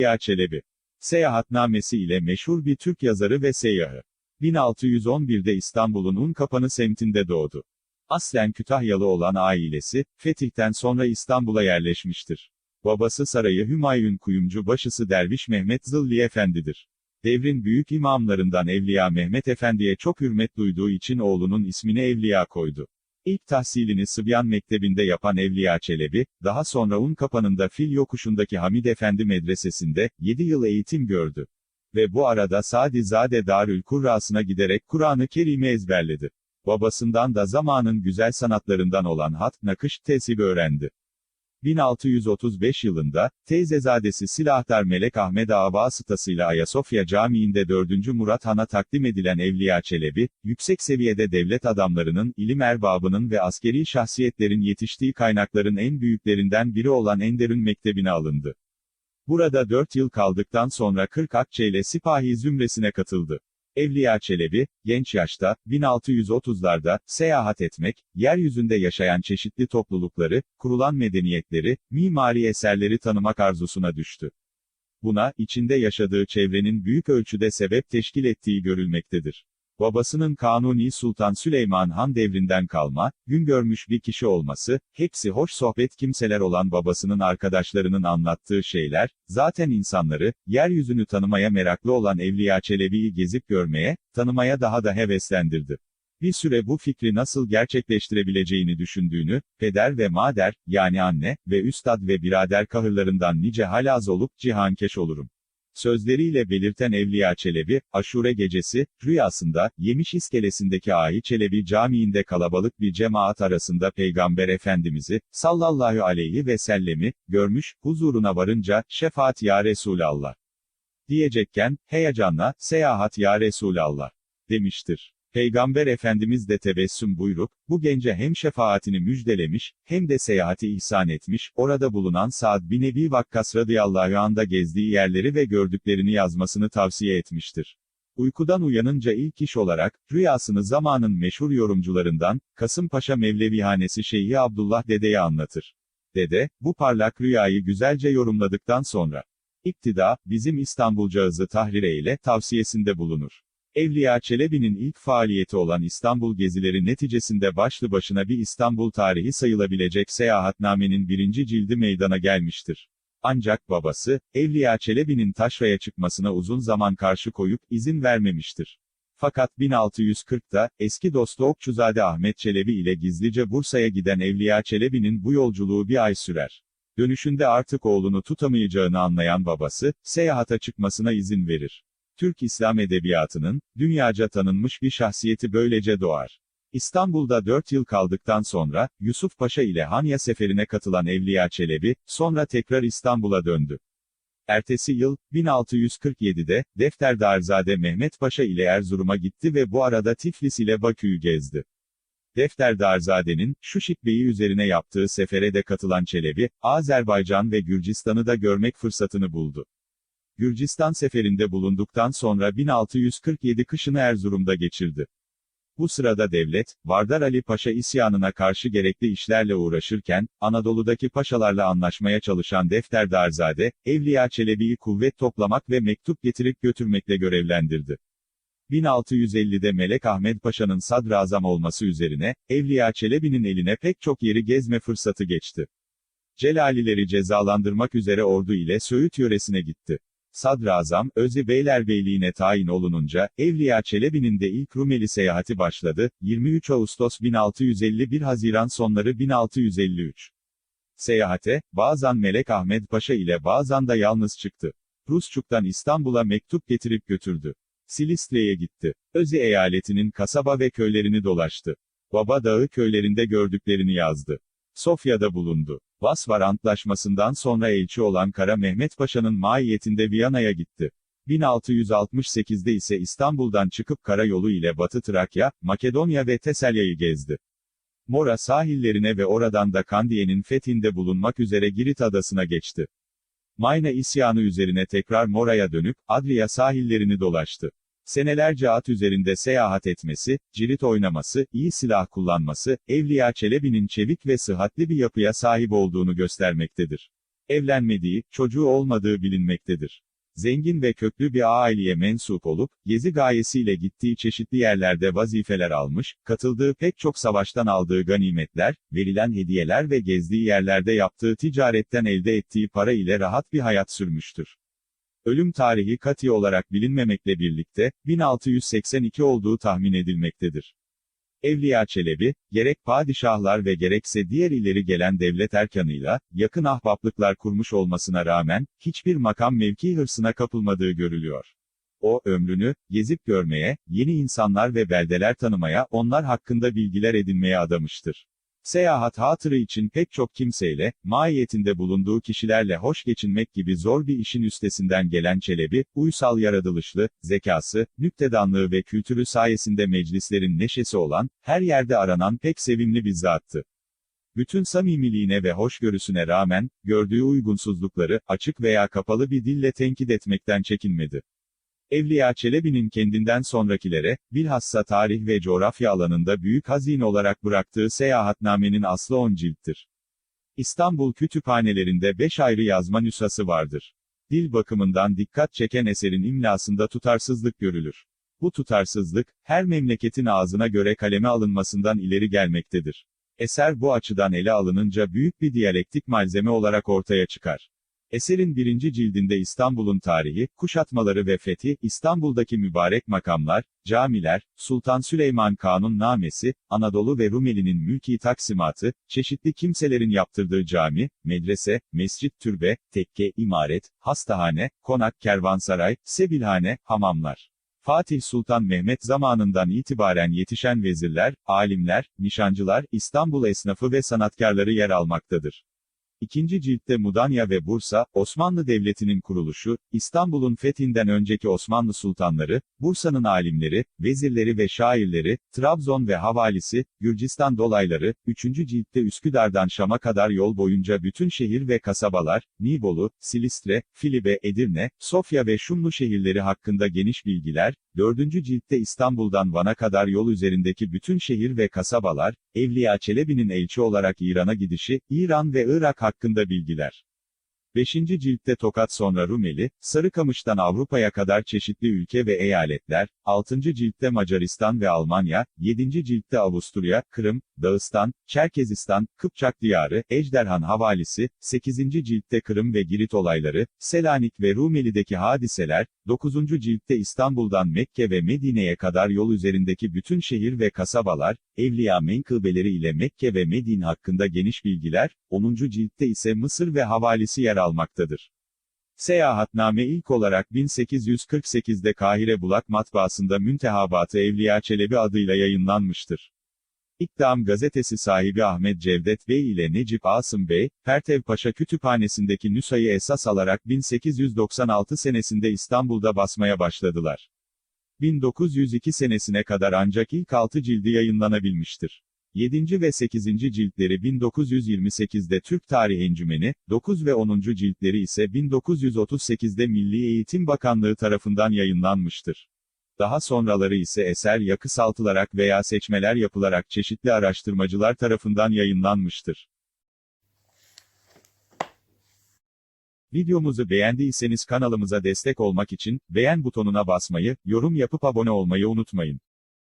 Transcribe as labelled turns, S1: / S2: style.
S1: Evliya Çelebi. Seyahatnamesi ile meşhur bir Türk yazarı ve seyyahı. 1611'de İstanbul'un Unkapanı semtinde doğdu. Aslen Kütahyalı olan ailesi, fetihten sonra İstanbul'a yerleşmiştir. Babası sarayı Hümayun kuyumcu başısı Derviş Mehmet Zılli Efendidir. Devrin büyük imamlarından Evliya Mehmet Efendi'ye çok hürmet duyduğu için oğlunun ismini Evliya koydu. İlk tahsilini Sıbyan Mektebi'nde yapan Evliya Çelebi, daha sonra Unkapanı'nda Fil Yokuşu'ndaki Hamid Efendi Medresesi'nde, 7 yıl eğitim gördü. Ve bu arada Sadizade Darül Kurrası'na giderek Kur'an-ı Kerim'i ezberledi. Babasından da zamanın güzel sanatlarından olan hat, nakış, tesip öğrendi. 1635 yılında, teyzezadesi Silahtar Melek Ahmet Ağa vasıtasıyla Ayasofya Camii'nde 4. Murat Han'a takdim edilen Evliya Çelebi, yüksek seviyede devlet adamlarının, ilim erbabının ve askeri şahsiyetlerin yetiştiği kaynakların en büyüklerinden biri olan Enderun Mektebi'ne alındı. Burada 4 yıl kaldıktan sonra 40 Akçe ile Sipahi zümresine katıldı. Evliya Çelebi, genç yaşta, 1630'larda, seyahat etmek, yeryüzünde yaşayan çeşitli toplulukları, kurulan medeniyetleri, mimari eserleri tanımak arzusuna düştü. Buna, içinde yaşadığı çevrenin büyük ölçüde sebep teşkil ettiği görülmektedir. Babasının Kanuni Sultan Süleyman Han devrinden kalma, gün görmüş bir kişi olması, hepsi hoş sohbet kimseler olan babasının arkadaşlarının anlattığı şeyler, zaten insanları, yeryüzünü tanımaya meraklı olan Evliya Çelebi'yi gezip görmeye, tanımaya daha da heveslendirdi. Bir süre bu fikri nasıl gerçekleştirebileceğini düşündüğünü, peder ve mader, yani anne, ve üstad ve birader kahırlarından nice halaz olup cihankeş olurum sözleriyle belirten Evliya Çelebi, aşure gecesi, rüyasında, Yemiş iskelesindeki Ahi Çelebi Camii'nde kalabalık bir cemaat arasında Peygamber Efendimiz'i, sallallahu aleyhi ve sellemi, görmüş, huzuruna varınca, şefaat ya Resulallah. Diyecekken, heyecanla, seyahat ya Resulallah. Demiştir. Peygamber Efendimiz de tebessüm buyruk, bu gence hem şefaatini müjdelemiş, hem de seyahati ihsan etmiş, orada bulunan Saad bin Ebi Vakkas radıyallahu anh'da gezdiği yerleri ve gördüklerini yazmasını tavsiye etmiştir. Uykudan uyanınca ilk iş olarak, rüyasını zamanın meşhur yorumcularından, Kasımpaşa Mevlevihanesi Şeyhi Abdullah Dede'ye anlatır. Dede, bu parlak rüyayı güzelce yorumladıktan sonra, İktida, bizim İstanbulcağızı tahrir eyle, tavsiyesinde bulunur. Evliya Çelebi'nin ilk faaliyeti olan İstanbul gezileri neticesinde başlı başına bir İstanbul tarihi sayılabilecek seyahatnamenin birinci cildi meydana gelmiştir. Ancak babası, Evliya Çelebi'nin taşraya çıkmasına uzun zaman karşı koyup izin vermemiştir. Fakat 1640'da, eski dostu Okçuzade Ahmet Çelebi ile gizlice Bursa'ya giden Evliya Çelebi'nin bu yolculuğu bir ay sürer. Dönüşünde artık oğlunu tutamayacağını anlayan babası, seyahata çıkmasına izin verir. Türk İslam Edebiyatı'nın, dünyaca tanınmış bir şahsiyeti böylece doğar. İstanbul'da 4 yıl kaldıktan sonra, Yusuf Paşa ile Hanya seferine katılan Evliya Çelebi, sonra tekrar İstanbul'a döndü. Ertesi yıl, 1647'de, Defterdarzade Mehmet Paşa ile Erzurum'a gitti ve bu arada Tiflis ile Bakü'yü gezdi. Defterdarzade'nin, Şuşik Bey'i üzerine yaptığı sefere de katılan Çelebi, Azerbaycan ve Gürcistan'ı da görmek fırsatını buldu. Gürcistan seferinde bulunduktan sonra 1647 kışını Erzurum'da geçirdi. Bu sırada devlet, Vardar Ali Paşa isyanına karşı gerekli işlerle uğraşırken, Anadolu'daki paşalarla anlaşmaya çalışan Defterdarzade, Evliya Çelebi'yi kuvvet toplamak ve mektup getirip götürmekle görevlendirdi. 1650'de Melek Ahmet Paşa'nın sadrazam olması üzerine, Evliya Çelebi'nin eline pek çok yeri gezme fırsatı geçti. Celalileri cezalandırmak üzere ordu ile Söğüt yöresine gitti. Sadrazam, Özü Beylerbeyliğine tayin olununca, Evliya Çelebi'nin de ilk Rumeli seyahati başladı, 23 Ağustos 1651 Haziran sonları 1653. Seyahate, bazen Melek Ahmet Paşa ile bazen da yalnız çıktı. Rusçuk'tan İstanbul'a mektup getirip götürdü. Silistre'ye gitti. Özi eyaletinin kasaba ve köylerini dolaştı. Baba Dağı köylerinde gördüklerini yazdı. Sofya'da bulundu. Vasvar Antlaşması'ndan sonra elçi olan Kara Mehmet Paşa'nın maiyetinde Viyana'ya gitti. 1668'de ise İstanbul'dan çıkıp karayolu ile Batı Trakya, Makedonya ve Teselya'yı gezdi. Mora sahillerine ve oradan da Kandiye'nin fethinde bulunmak üzere Girit adasına geçti. Mayna isyanı üzerine tekrar Mora'ya dönüp, Adria sahillerini dolaştı. Senelerce at üzerinde seyahat etmesi, cirit oynaması, iyi silah kullanması, Evliya Çelebi'nin çevik ve sıhhatli bir yapıya sahip olduğunu göstermektedir. Evlenmediği, çocuğu olmadığı bilinmektedir. Zengin ve köklü bir aileye mensup olup, gezi gayesiyle gittiği çeşitli yerlerde vazifeler almış, katıldığı pek çok savaştan aldığı ganimetler, verilen hediyeler ve gezdiği yerlerde yaptığı ticaretten elde ettiği para ile rahat bir hayat sürmüştür. Ölüm tarihi kati olarak bilinmemekle birlikte, 1682 olduğu tahmin edilmektedir. Evliya Çelebi, gerek padişahlar ve gerekse diğer ileri gelen devlet erkanıyla, yakın ahbaplıklar kurmuş olmasına rağmen, hiçbir makam mevki hırsına kapılmadığı görülüyor. O, ömrünü, gezip görmeye, yeni insanlar ve beldeler tanımaya, onlar hakkında bilgiler edinmeye adamıştır. Seyahat hatırı için pek çok kimseyle, mahiyetinde bulunduğu kişilerle hoş geçinmek gibi zor bir işin üstesinden gelen Çelebi, uysal yaratılışlı, zekası, nüktedanlığı ve kültürü sayesinde meclislerin neşesi olan, her yerde aranan pek sevimli bir zattı. Bütün samimiliğine ve hoşgörüsüne rağmen, gördüğü uygunsuzlukları, açık veya kapalı bir dille tenkit etmekten çekinmedi. Evliya Çelebi'nin kendinden sonrakilere, bilhassa tarih ve coğrafya alanında büyük hazine olarak bıraktığı seyahatnamenin aslı 10 cilttir. İstanbul kütüphanelerinde 5 ayrı yazma nüshası vardır. Dil bakımından dikkat çeken eserin imlasında tutarsızlık görülür. Bu tutarsızlık, her memleketin ağzına göre kaleme alınmasından ileri gelmektedir. Eser bu açıdan ele alınınca büyük bir diyalektik malzeme olarak ortaya çıkar. Eserin birinci cildinde İstanbul'un tarihi, kuşatmaları ve fethi, İstanbul'daki mübarek makamlar, camiler, Sultan Süleyman Kanun Namesi, Anadolu ve Rumeli'nin mülki taksimatı, çeşitli kimselerin yaptırdığı cami, medrese, mescit türbe, tekke, imaret, hastahane, konak, kervansaray, sebilhane, hamamlar. Fatih Sultan Mehmet zamanından itibaren yetişen vezirler, alimler, nişancılar, İstanbul esnafı ve sanatkarları yer almaktadır. İkinci ciltte Mudanya ve Bursa, Osmanlı Devleti'nin kuruluşu, İstanbul'un fethinden önceki Osmanlı sultanları, Bursa'nın alimleri, vezirleri ve şairleri, Trabzon ve havalisi, Gürcistan dolayları, üçüncü ciltte Üsküdar'dan Şam'a kadar yol boyunca bütün şehir ve kasabalar, Nibolu, Silistre, Filibe, Edirne, Sofya ve Şumlu şehirleri hakkında geniş bilgiler, dördüncü ciltte İstanbul'dan Van'a kadar yol üzerindeki bütün şehir ve kasabalar, Evliya Çelebi'nin elçi olarak İran'a gidişi, İran ve Irak hakkında bilgiler. 5. ciltte Tokat sonra Rumeli, Sarıkamış'tan Avrupa'ya kadar çeşitli ülke ve eyaletler, 6. ciltte Macaristan ve Almanya, 7. ciltte Avusturya, Kırım, Dağıstan, Çerkezistan, Kıpçak diyarı, Ejderhan havalisi, 8. ciltte Kırım ve Girit olayları, Selanik ve Rumeli'deki hadiseler, 9. ciltte İstanbul'dan Mekke ve Medine'ye kadar yol üzerindeki bütün şehir ve kasabalar, Evliya menkıbeleri ile Mekke ve Medine hakkında geniş bilgiler, 10. ciltte ise Mısır ve havalisi yer almaktadır. Seyahatname ilk olarak 1848'de Kahire Bulak Matbaası'nda Müntehabatı Evliya Çelebi adıyla yayınlanmıştır. İktam gazetesi sahibi Ahmet Cevdet Bey ile Necip Asım Bey, Pertev Paşa Kütüphanesi'ndeki nüshayı esas alarak 1896 senesinde İstanbul'da basmaya başladılar. 1902 senesine kadar ancak ilk 6 cildi yayınlanabilmiştir. 7. ve 8. ciltleri 1928'de Türk Tarih Encümeni, 9 ve 10. ciltleri ise 1938'de Milli Eğitim Bakanlığı tarafından yayınlanmıştır. Daha sonraları ise eser ya kısaltılarak veya seçmeler yapılarak çeşitli araştırmacılar tarafından yayınlanmıştır. Videomuzu beğendiyseniz kanalımıza destek olmak için, beğen butonuna basmayı, yorum yapıp abone olmayı unutmayın.